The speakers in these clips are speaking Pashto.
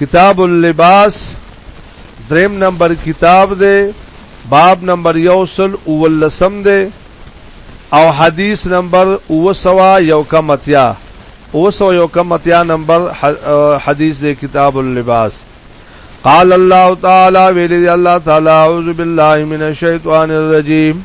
کتاب اللباس دریم نمبر کتاب دی باب نمبر یوسل اولسم دی او حدیث نمبر اوسوا یو کمتیا اوسوا یو کمتیا نمبر حدیث دی کتاب اللباس قال الله تعالی ویلی الله تعالی اعوذ بالله من الشیطان الرجیم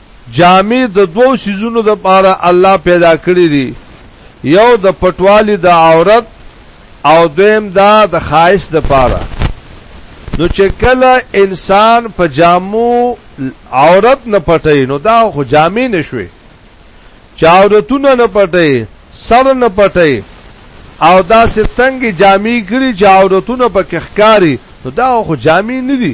جامې د دوو څیزونو لپاره الله پیدا کړې دي، یو د پټوالي د عورت او دویم دا د ښایست لپاره. نو چې کله انسان په جامو عورت نه پټي نو دا خو جامې نشوي چې عورتونه نه پټي سر نه پټي او دا سه تنګي جامې کړي چې عورتونه په کخکاری نو دا خو جامې نه دي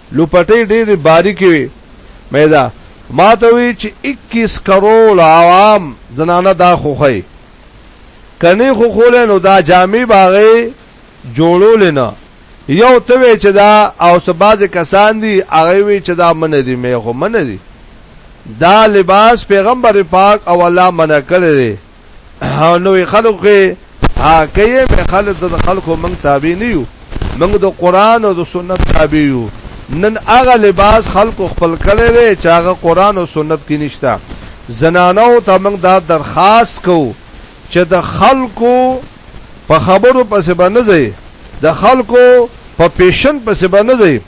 لوپټۍ ډېرې باریکې وې. میدا ما ته وویل چې اکیس کرول عوام زنانه دا خوښوي. که نې خوښولې نو دا جامې به هغې جوړولې نه. یو ته وې چې دا او څه بعضې کسان دي هغه وې چې دا منع دي مې خو منع دي. دا لباس پیغمبر پاک او الله منع کړی دی. او نوې خلق کې ها کوي به خلک د خلکو موږ تابع نه یو موږ د قران او د سنت تابع یو نن هغه لباس خلکو خپل کړي دي چې هغه قران او سنت کې نشته زنانو ته موږ دا درخواست کوو چې د خلکو په خبرو پسې باندې د خلکو په پیشن پسې باندې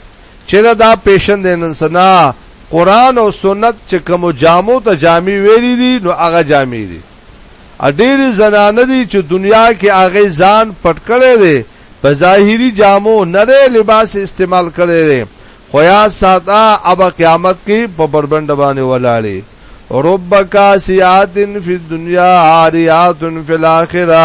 چیرې دا پیشن دی نن سنا قران او سنت چې کوم جامو ته جامع ویلي دي نو هغه جامع دي ډېری زنانه دي چې دنیا کې هغه ځان پټ کړي دي په ظاهري جامو نره لباس استعمال کړي دي خو یا ساته اب قیامت کې په بربند باندې ولاړي ربک سیاتن فی الدنیا عاریات فی الاخره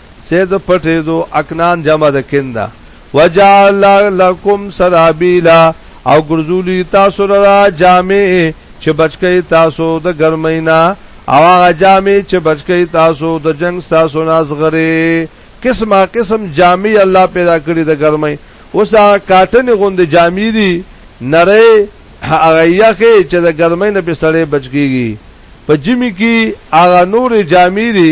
سه د پټې دو اکنان جمع د کنده وجعل لكم سرابيلا او ګرځولي تاسو را جامې چې بچکی تاسو د ګرمینا او هغه جامې چې بچکی تاسو د جنگ تاسو نازغره قسمه قسم جامې الله پیدا کړی د ګرمۍ اوس هغه کاټن غوند جامې دي نری هغه یخه چې د ګرمۍ نه په سړې بچکیږي په جمی کې هغه نور جامې دي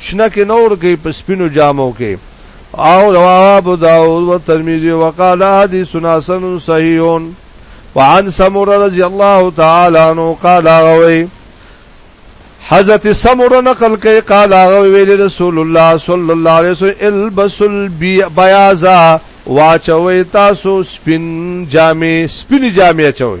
شنه کې نه ورکي په سپینو جامو کې او رواه ابو داود و ترمذی وقال حدیث حسن صحیح وعن سمره رضی الله تعالی عنہ قال غوي حضرت سمره نقل کوي قال غوي ویل رسول الله صلی الله علیه وسلم البس البياض واچوي تاسو سپین جامې سپین جامې اچوي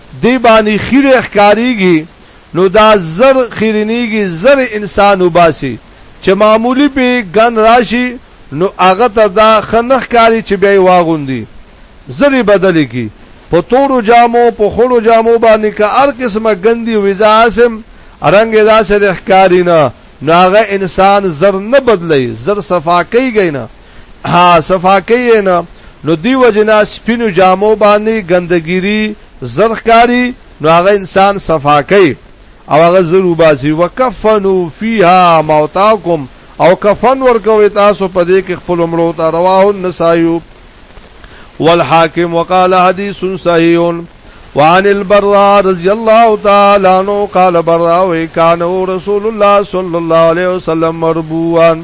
دی باندی خیری ښکاریږی نو دا زر خیرینیږی زر انسان وباسی چه معمولی پی ګن راشی نو هغه ته دا ښه نه ښکاری چه بیا یی واغوندی زر یی بدلی کی په تورو جامو په خړو جامو باندی که هر قسمه ګندی وی زه اسم رنګ یی داسه ښکاری نه نو هغه انسان زر نه بدلی زر صفا کیږی نه ها صفاکې نه نو دی وجنا سپینو جامو باندې ګندګيري زرخکاری نو هغه انسان صفاکې او هغه زرو باسي وکفنو فیها موتاکم او کفن ورکوي تاسو په دې کې خپل مړو ته رواه النسائیو والحاکم وقال حدیث صحیح وعن البراء رضی الله تعالی عنہ قال براء کان رسول الله صلی الله علیه وسلم مربوان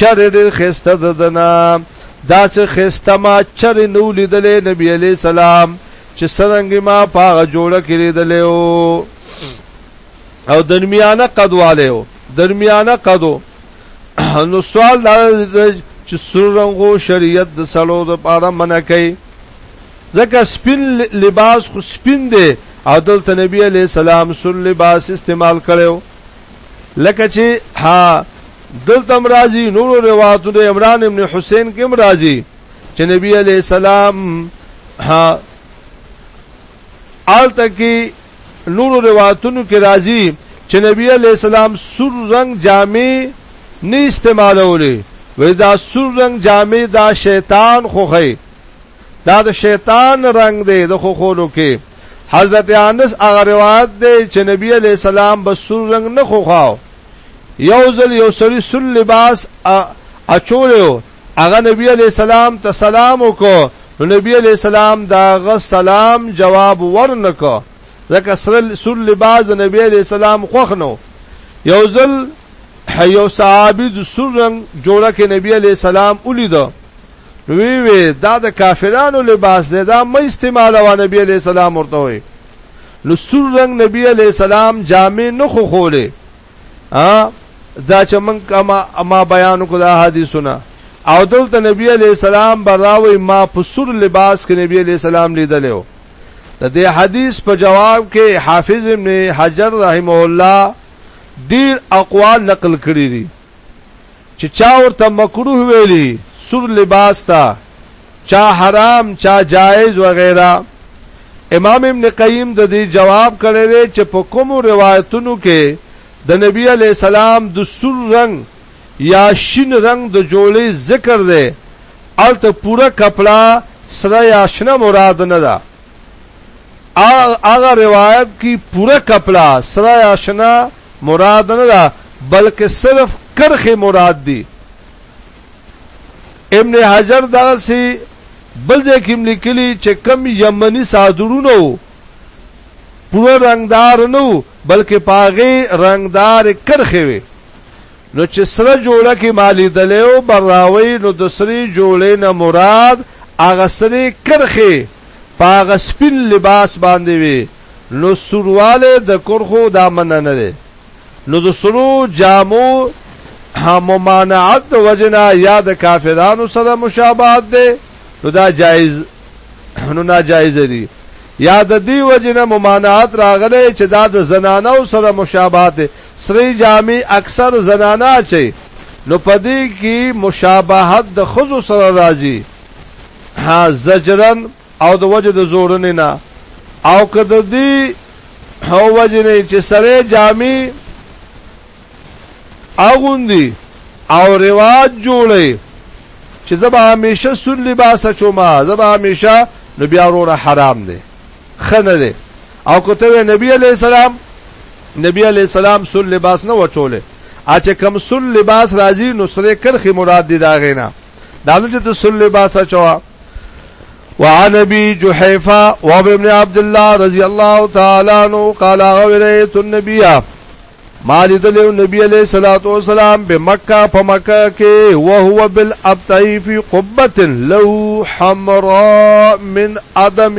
چر ډیر خسته ددنا داسې خسته ما چر نو لیدلې نبی علی سلام چې سرنګ ما پاغه جوړه کړی دلې او او درمیانه قد والے او درمیانه قدو نو سوال دا چې سرنګو شریعت د سلو د پاره منع کوي ځکه سپین لباس خو سپین دی او دلته نبی علی سلام سر لباس استعمال کړو لکه چې ها دلته مرাজি نور روایتو د عمران ابن حسین کې مرাজি چې نبی علی السلام ها آل تکي نور روایتونو کې راځي چې نبی علی السلام سور رنگ جامې نه استعمالولې وې دا سور رنگ جامې دا شیطان خوخه دا د شیطان رنگ دی د خوخولو کې حضرت انس هغه روایت دی چې نبی علی السلام به سور رنگ نه خوخاو یو ځل یو سړی سور لباس اچولیو هغه نبی علی السلام ته سلام وکړو نو نبی علی السلام دا غ سلام جواب ورنکو ځکه سور لباس د نبی علی السلام خوخ نو یو ځل یو صحابي د سور رنگ جوړه کې نبی علی السلام ولیدو وی وی دا د کافرانو لباس دی دا مې استعمال و نبی علی السلام ورته وي نو سور رنگ نبی علی السلام جامع نه خو خوله ا دا چې من کما ما بیان کو دا حدیثونه او دلته نبی علی السلام براوي ما په سور لباس کې نبی علی السلام لیدلو د دې حدیث په جواب کې حافظ ابن حجر رحمه الله ډیر اقوال نقل کړی دي چې چا ورته مکروه ویلي سور لباس تا چا حرام چا جائز وغیرہ امام ابن قیم د دې جواب کړی دی چې په کوم روایتونو کې د نبی علی السلام د سور رنگ یا شین رنگ د جوړې ذکر دی الته پوره کپڑا سره یا شنه مراد نه ده هغه روایت کی پورا کپڑا سره آشنا مراد نه ده بلکې صرف کرخه مراد دي ابن حجر دا سي بل ځای کې لیکلي چې کم یمني صادرونو پورا رنگدار نو بلکې پاغه رنگدار کرخه وي نو چې سره جوړه کې مالی دلیو براوی نو د سری جوړې نه مراد هغه سری کرخه پاغه سپین لباس باندې وي نو سرواله د کرخو دا من نه دی نو د سرو جامو ممانعت وجنا یا د کافرانو سره مشابهت دی نو دا جایز نو ناجایز دی یا د دی وجنه ممانعت راغله چې دا د زنانو سره مشابهت سرې جامې اکثر زنانه اچوي نو په دې کې مشابهت د خزو سره راځي ها زجرن او د وجه د زورنې نه او که د دې هو وجه نه چې سرې جامې اغوندي او رواج جوړي چې زبا همیشه سن لباس چوما زبا همیشه نو بیا وروره حرام دی خنه دی او کوته وی نبی علی السلام نبی علی السلام سور لباس نه وچوله اچ کم سور لباس راځي نو سره کرخي مراد دي دا غینا دا نه چې سور لباس اچوا وعن ابي جحيفه وابن عبد الله رضي الله تعالى عنه قال غيرت النبي ما لیدل نبی علیہ الصلوۃ والسلام په مکه په مکه کې او هو بالابطی فی قبه له حمراء من ادم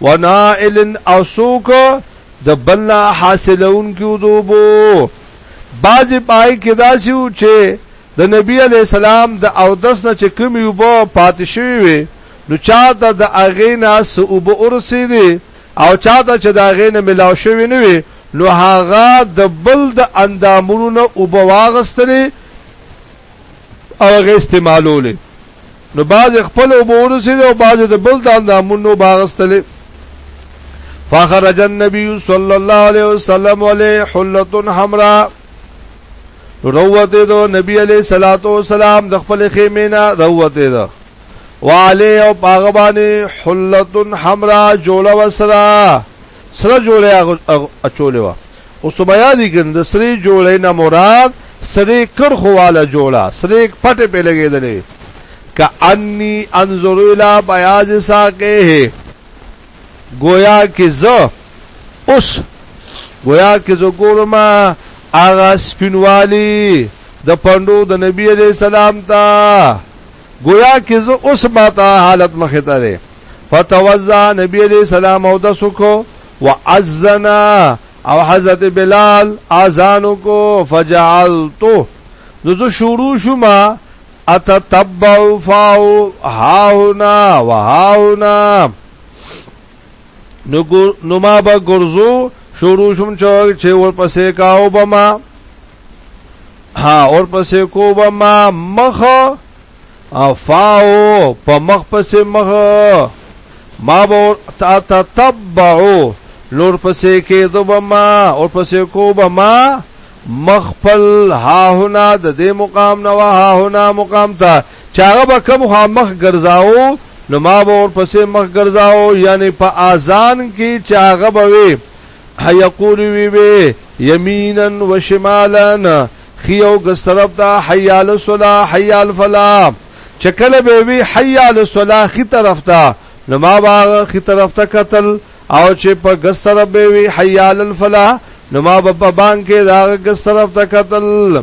ونائل او سوک د بلنا حاصلون کیو دوبو بعضی پای کې داسیو چې د نبی علی السلام د او دس نه چې کوم یو بو پاتې شوی وي نو چاته د اغه نه سوب اورسي دي او چاته چې د اغه نه ملاو شوی نه وي نو هغه د بل د اندامونو نه او بواغستري او غي استعمالولې نو بعض یې خپل اوبه ورسېدې او بعض یې د بل د اندامونو اوبه اخېستلې. فخرج النبي صلی الله علیه وسلم علیه حلة حمرا روته دو نبی علیہ الصلوۃ والسلام د خپل خیمه نه روته دو وعلی او باغبانی حلتن حمرا جوړه وسرا سره جوړه اچولې و او سمیا دي ګن د سری جوړه نه مراد سری کرخو والا جوړه سری پټه په لګېدلې کأنی انظر الى بیاض ساقه گویا کې زه اوس گویا کې زه ګورم هغه سپینوالی د پندو د نبی علیہ السلام ته گویا کې زه اوس باتا حالت مخه تره فتوزا نبی علیہ السلام او د سکو واذنا او حضرت بلال اذان کو فجعلت نو زه شروع شوم اتتبع فاو هاونا وهاونا نو ما به ګرځو شروع شوم چې ورپسې کاو بما ها اور پسې کو به ما مخ افاو په مخ پسې مخ ما به تا تتبعو لور پسې کې دو به ما اور پسې کو به ما مخفل ها هنا د دې مقام نه ها هنا مقام ته چاغه به کم ها مخ ګرځاو نو ما به اور پسې مخ ګرځاو یعنی په اذان کې چاغه به وي هيقول وی وی یمینا و شمالا خي او ګس طرف ته حي علی الصلاه حي علی الفلاح چکل به وی حي علی الصلاه خي طرف ته نو ما باغ خي طرف ته قتل او چې په ګس طرف به وی حي علی الفلاح نو ما په بانګ کې دا ګس طرف ته قتل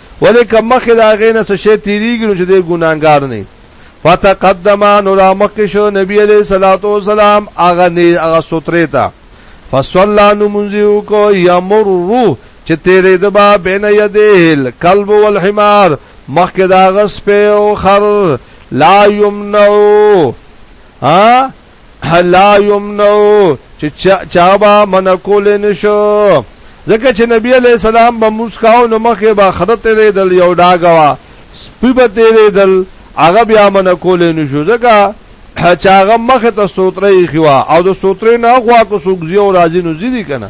ولې که مخې د هغې نه څه شی تېرېږي نو چې دی ګناهګار نه فتقدم نو را مخکې شو نبی علیه الصلاة والسلام هغه نه هغه سترې ته فصلا نو منځو کو یمر روح چې تیرې د با بین یدیل کلب والحمار مخکې دا غس په او خر لا یمنعو ها لا یمنو چې چا به من کول نشو ځکه چې نبی علی السلام به مسکاو نو مخه به خرته ریدل یو داګوا سپی به تیریدل هغه بیا من کول نشو ځکه چې هغه مخه ته سوتره یې خوا او د سوتره نه غوا کو سوګزی او راځي نو زیری کنه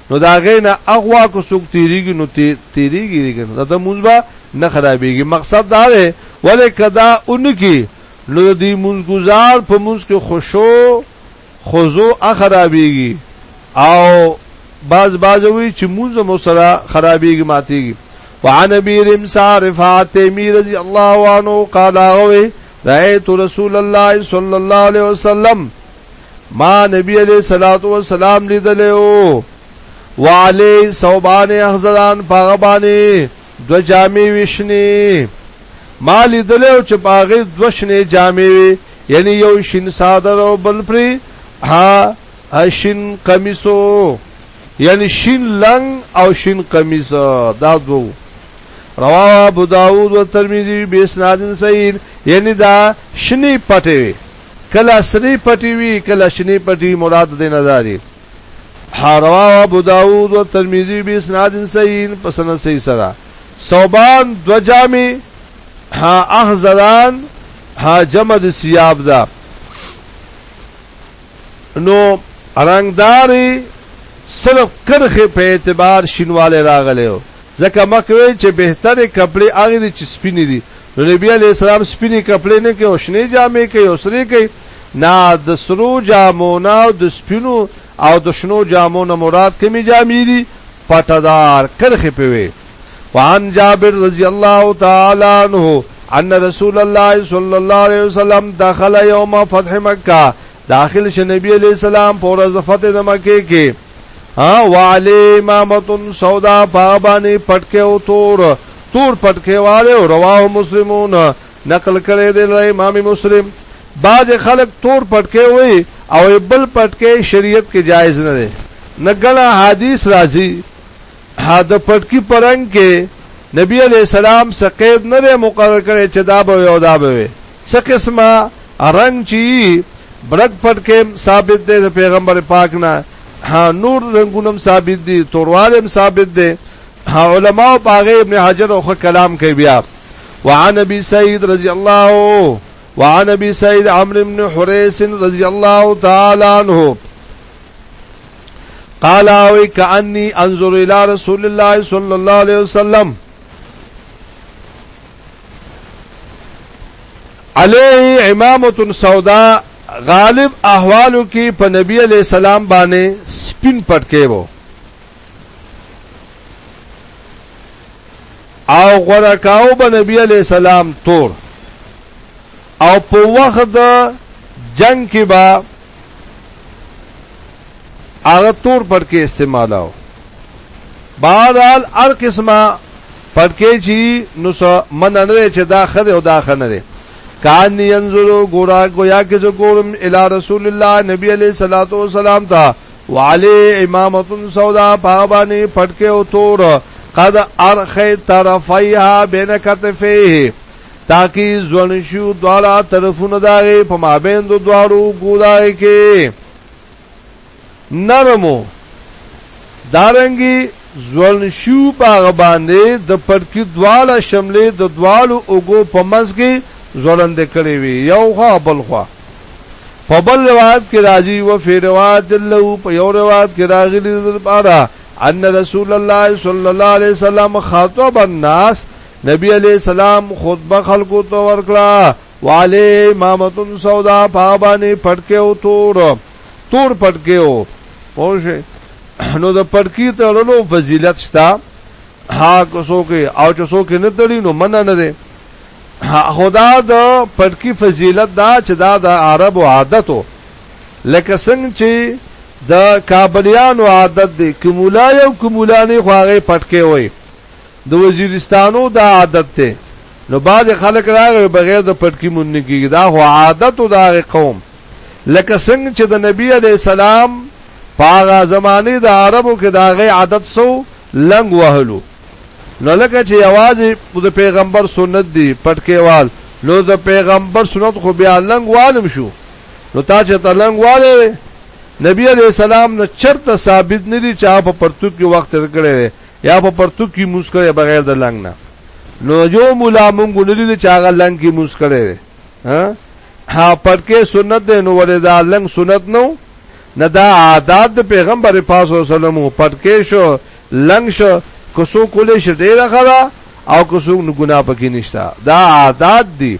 نو دا غینا اغوا کو سوک تیریږي نو تیریږي دیګن دا ته مونږه نه خرابېږي مقصد دا دی ولې کدا اونکی نو دې مونږګزار په مونږ کې خوشو خوزو اخرابېږي او باز باز وی چې مونږ مو سره خرابېږي ماتېږي وعن ابي رمسا رفعت مي رضي الله عنه قال اوي رايت رسول الله صلى الله عليه وسلم ما نبی علیہ الصلوۃ والسلام لیدلو وعلی صوبان احزران پاغبانی دو جامې وشنی ما لیدلو چې پاغه دو شنې جامې وی یعنی یو شین صادر او بل پری ها شین قمیصو یعنی شین لنګ او شین قمیص دا دو رواه ابو داود او ترمذی به اسناد صحیح یعنی دا شنی پټه کله سرې پټي وي کله شنې پټي مراد دې نه داري حروا ابو داود او ترمذی به اسناد صحیح په سند صحیح سره صوبان دو جامې ها اخزران ها جمع د سیاب دا نو رنگداري صرف کرخه په اعتبار شینواله راغلی ځکه مخکې ویل چې بهترې کپړې هغې دي چې سپینې دي نو نبی علیه السلام سپینې کپړې نه کوي او شنې جامې کوي او سرې کوي نه د سرو جامو نه او د سپینو او د شنو جامو نه مراد کومې جامې دي پټدار کرخې په وي وعن جابر رضی الله تعالی عنہ ان رسول الله صلی الله علیه وسلم دخل یوم فتح مکه داخل شه نبی علیہ السلام په ورځ د فتح د مکه کې ها وعلی امامتن سودا پابانی پټکه او تور تور پټکه والے او رواه مسلمون نقل کړي دی له امام مسلم بعض خلک تور پټکه وي او بل پټکه شریعت کې جایز نه دی نګلا حدیث راځي حد پټکی پرنګ کې نبی علیہ السلام سقید نه مقرر کړي چې دا به او دا به څه قسمه رنگ چی برګ پټ کې ثابت دی د پیغمبر پاک نه نور رنگونم ثابت دي توروالم ثابت دي علماء باغ ابن حجر او کلام کوي بیا وعن ابي سعيد رضي الله وعن ابي سعيد عمرو بن حريث رضي الله تعالى عنه قال او كاني انظر الى رسول الله صلى الله عليه وسلم علیه امامت سودا غالب احوالو کې په نبی علی السلام باندې سپین پټکې وو او غره کاو به نبی علی السلام تور او په وخت د جنگ کې با هغه تور پټکی استعمالاو بهرحال هر قسمه پټکی چی نو سو من نه چې دا خره او دا خنه ده کان ينظرو ګورا گویا کې زه ګورم الی رسول الله نبی علیہ الصلوۃ والسلام تا وعلی امامه سودا پابانی پټکی او تور قد ارخی طرفیها بین کتفیه تاکي ځوان شو دواړه طرفونه داغه په مابین دو دواړو ګورای کې نرمو دارنګي ځوان شو باغ باندې د پړکی دواړه شملې د دواړو اوګو په منځ کې ځوړند کړي وي یو خوا بل خوا په بل روایت کې راځي و فی روایت له په یو روایت کې راغلي د پاره ان رسول الله صلی الله علیه وسلم خاطب الناس نبی علیہ السلام خطبه خلقو ته ورکړه وعلی امامتن سودا پابانی پټکه او تور تور پټکه او پوشه نو د پټکی تړلو فضیلت شتا ها کوسو کې او چې سو کې نه تړي نو مننه نه ده خدا د پټکی فضیلت دا چې دا د عرب عادتو لکه څنګه چې د کابلیانو عادت دی کومولای او کومولانی خو هغه پټکی وای د وزیرستانو دا عادت ته نو بعض خلک راغی بغیر د پټکی مونږ نه کیږي دا هو عادت او دا قوم لکه څنګه چې د نبی علی السلام پاغه زمانه د عربو کې دا غي عادت سو لنګ وهلو نو لکه چې یوازې د پیغمبر سنت دی پټکیوال نو د پیغمبر سنت خو بیا لنګ والم شو نو تا چې ته لنګ والې نبی علیہ السلام نه چرته ثابت ندی چې په پرتوب کې وخت ورکړي یا په پرتوک کې موس کړي بغیر د لنګ نه نو یو مولا مونږ نه لید چې هغه لنګ کې موس کړي ها ها پرکې سنت دی نو ولې دا لنګ سنت نو نه دا عادت د پیغمبر پاک صلی الله علیه وسلم پرکې شو لنګ شو کوسو کولې شې ډیره خلا او کوسو نو ګنا پکې نشتا دا عادت دی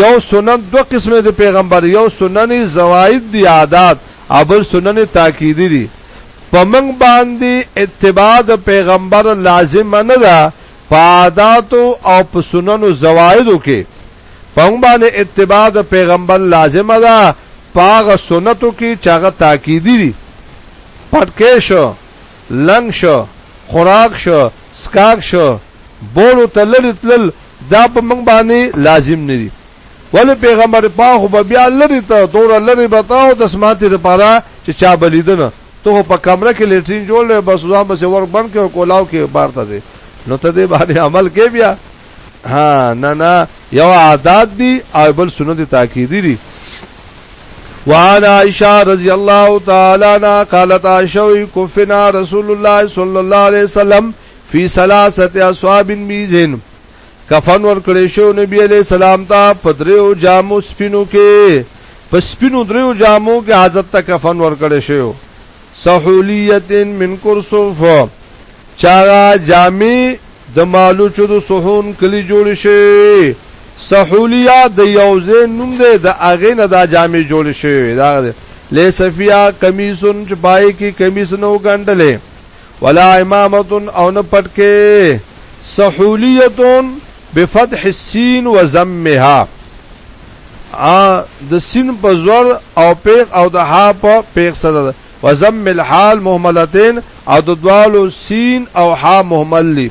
یو سنن دو قسمه د پیغمبر یو سنن زواید دی عادت او بل سنن تاکیدی دی په موږ باندې اتباع د پیغمبر لازمه نه ده په عاداتو او په سننو زوایدو کې په موږ باندې اتباع د پیغمبر لازمه ده پاغه سنتو کې چاغه تاکیدی دي پټکې شو لنګ شو خوراک شو سکاک شو بولو تلل تلل دا په موږ باندې لازم نه دي ولی پیغمبر پاک خو به بیا لری ته دوره لری به ته او د سماتی لپاره چې چا بلیدنه ته خو په کمره کې لیټرین جوړ لې بس ځان به ور بند کې او کولاو کې بار ته دی نو ته دې باندې عمل کې بیا ها نه نه یو عادت دی او بل سنت تاکیدی دی وعن عائشة رضي الله تعالى عنها قالت عائشة كفنا رسول الله صلى الله عليه وسلم في ثلاثة أصحاب ميزين کفن ورکړې شو نبی علی السلام ته پدریو جامو سپینو کې په سپینو دریو جامو کې حضرت ته کفن ورکړې شو سحولیت من کرسوف چاغه جامې د مالو چې د سحون کلی جوړ شي سحولیا د یوزې نوم دی د اغه نه دا جامې جوړ شي دا لیسفیا کمیسون چې پای کې کمیس نو ګندلې ولا امامه او نه پټ کې سحولیتون بفتح السين وزمها ا د سین په زور او پیغ او د ها په پیغ سره وزم الحال مهملتين او د دوالو سین او ها مهمل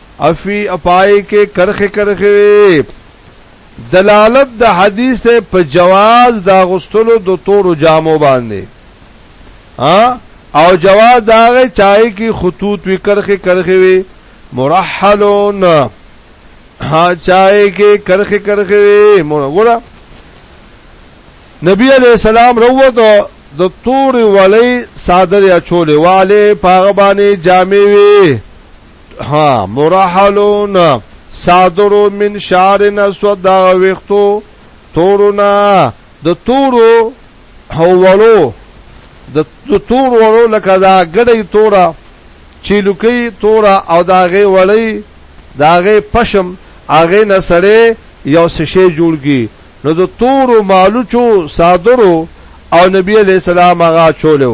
افی اپای کې کرخه کرخه وي دلالت د حدیث ته په جواز دا غستلو د تورو جامو باندې ها او جواز دا غي چای کې خطوط وی کرخه کرخه وي مرحلون ها چای کې کرخه کرخه وي مونږه نبی علیہ السلام روته د تور ولی صادر یا چولې والے پاغبانې جامې وي ها مرحلون صادرو من شارن اسود دا ویختو تورونا د تورو هولو د تور ورو لکه دا ګډي تورا چیلوکی تورا او داغه وړی داغه پشم هغه نسړې یو سشي جوړږي نو د تورو مالوچو صادرو او نبی علیہ السلام هغه چولو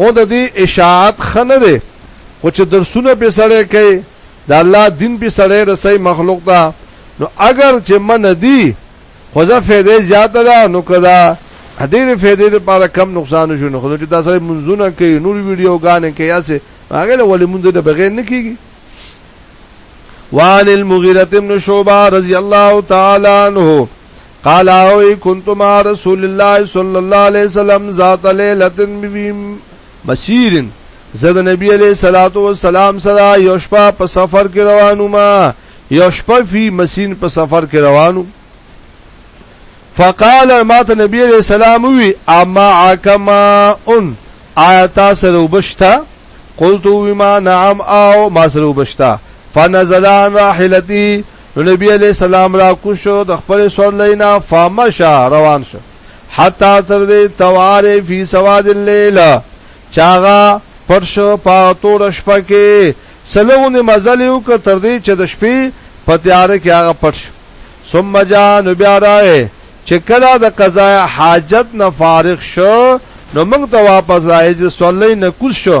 هو د دې اشاعت ښه نه دی خو چې درسونه پې سړی کوي د الله دین پې سړی رسوي مخلوق ته نو اګر چې من دی خو زه فایده زیاته ده نو که دا ډېرې فایدې لپاره کم نقصان شو نو خو چې دا سړی منځونه کوي نور ویډیوګانې کوي هسې هغه له ولې مونږ د بغیر نه کیږي وان المغیرة بن شعبہ رضی اللہ تعالی عنہ قال او كنت مع رسول الله صلى الله عليه وسلم ذات ليله بهم مسير زد نبی علیہ الصلوۃ والسلام سره یو شپه په سفر کې روانو ما یو شپه فی مسین په سفر کې روانو فقال ما ته نبی علیہ السلام وی اما عکما ان آیات سره وبشتا قلت وما نعم او ما سره وبشتا فنزلان راحلتی نو نبی علیہ السلام را کوشو د خپل سورلینا فامشا روان شو حتا تر دې تواره فی سواد الليل چاغا پرشو پا تور شپه کې سلوونه مزل یو ک تر دې چې د شپې په تیار کې هغه پرش ثم جاء نبی راغه چې کله د قضا حاجت نه فارغ شو نو موږ ته واپس راځي سورلې نه کوز شو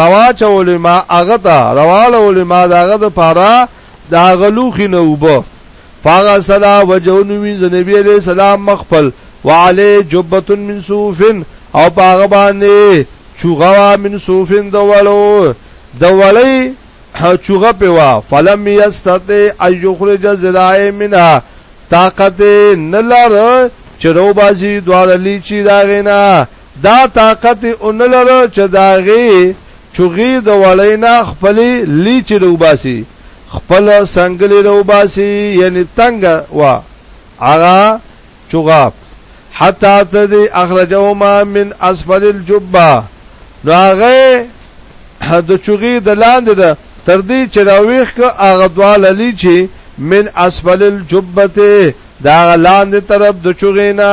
رواچولې ما هغه ته رواړولې ما د هغه د پاره د هغه لوښي نه اوبه فغسلا وجهو نو وینځ نبی علیه السلام مخفل وعلی جبه من صوف او په هغه باندې چوغوا من صوف د وړو د وړی چوغه په وا فلم یستطع ان یخرج ذرائع منها طاقت نلر چرو بازی دوارلی چی داغینا دا طاقت یې ونه لره چې د هغې چغې د وړۍ نه خپلې لیچې راوباسي، خپل څنګلې راوباسي، یعنې تنګه وه هغه چغه. حتی تر دې اخرجهما من اسفل الجبه نو هغه د چوغي د لاندې ده تر دې چې دا ویخ که هغه دواله لی چې من اسفل الجبته دا لاندې طرف د چوغینا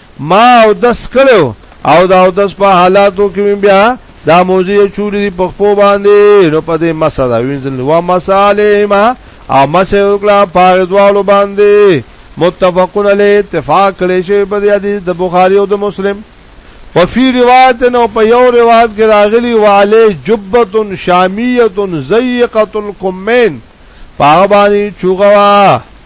ما او دس کړو او دا او دس په حالاتو کې بیا دا موزي چوری دی په خپو باندې نو په دې مسا دا وینځل وا مساله ما او مسه وکړه په دوالو باندې متفقون علی اتفاق کړي شی په دې حدیث د بخاری او د مسلم په فی روایت نو په یو روایت کې راغلی والی جبتن شامیتن زیقه الکمین په باندې چوغوا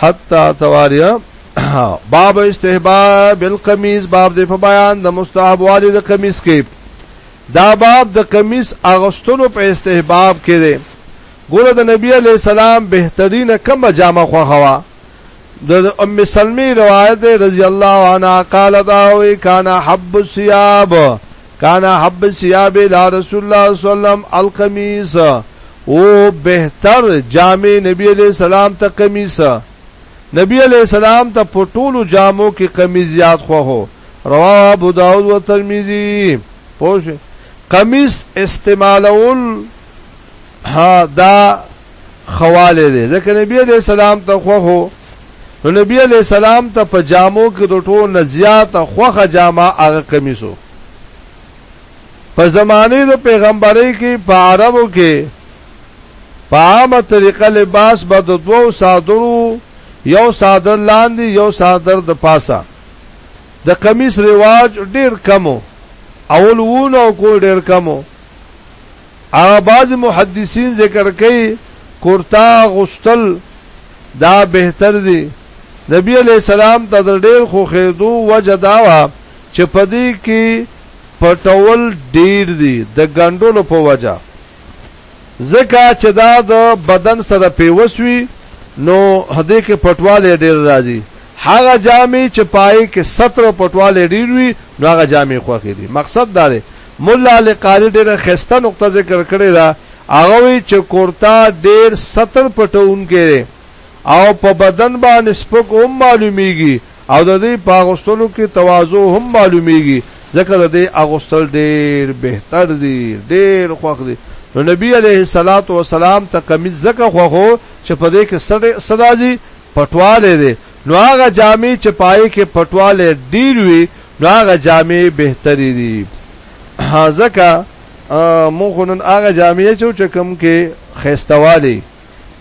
حتا تواریا باب استحباب القمیص باب دې په بیان د مستحب والی د قمیص کې دا باب د قمیص اغستلو په استحباب کې دی ګوره د نبی علی سلام بهترینه کومه جامه خوخوا د ام سلمی روایت رضی الله عنها قال دا وی کان حب الثياب کان حب سیاب الى رسول الله صلی الله علیه وسلم القمیص او بهتر جامع نبی علیہ السلام ته قمیص نبی علیہ السلام ته په ټولو جامو کې قمیص زیات خو هو رواه ابو داود و ترمذی پوه قمیص استعمالول ها دا خواله دي ځکه نبی عليه السلام ته خوخو نو نبی عليه السلام ته په جامو کې د ټو نزيات خوخه جامه هغه قمیصو په زمانه د پیغمبري کې په عربو کې په عامه طریقه لباس به د دوو صادرو یو صادر لاندې یو صادر د پاسه د قمیص رواج ډیر کمو اول وونه او کو ډیر کمو هغه بعض محدثین ذکر کوي کورتا غستل دا بهتر دی نبی علیہ السلام ته ډېر خو خېدو وجداوا چې پدې کې پټول ډیر دي د ګندلو په وجه ځکه چې دا د بدن سره پیوسوي نو هدې کې پټواله ډیر راځي هغه جامې چې پای کې ستر پټواله ډیر وي نو هغه جامې خوخې دي مقصد دا دی ملا علي قاري ډېره ښايسته نقطه ذکر کړې ده، هغه وایي چې کورتا ډېر ستر پټوونکی دی او په بدن باندې سپک هم معلومېږي او د دې په اغوستلو کې تواضع هم معلومېږي، ځکه د دې اغوستل ډېر بهتر دي، ډېر خوښ دي، نو نبي عليه الصلاة والسلام ته کمیس ځکه خوښ و چې په دې کې څه راځي؟ پټوالی دی نو هغه جامې چې په هغې کې پټوالی ډېر وي نو هغه جامې بهترې دي ځکه مونږ خو نن هغه جامې اچو چې کوم کې ښایستهوالی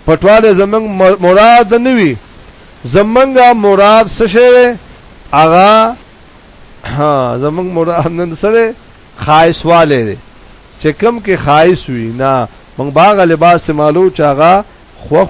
پټوالی زمونږ مراد نه وي زمونږ مراد څه شی دی هغه زمونږ مراد نن څه دی ښایستوالی دی چې کوم کې ښایست وي نه مونږ باغه لباس مالو چې هغه خوښ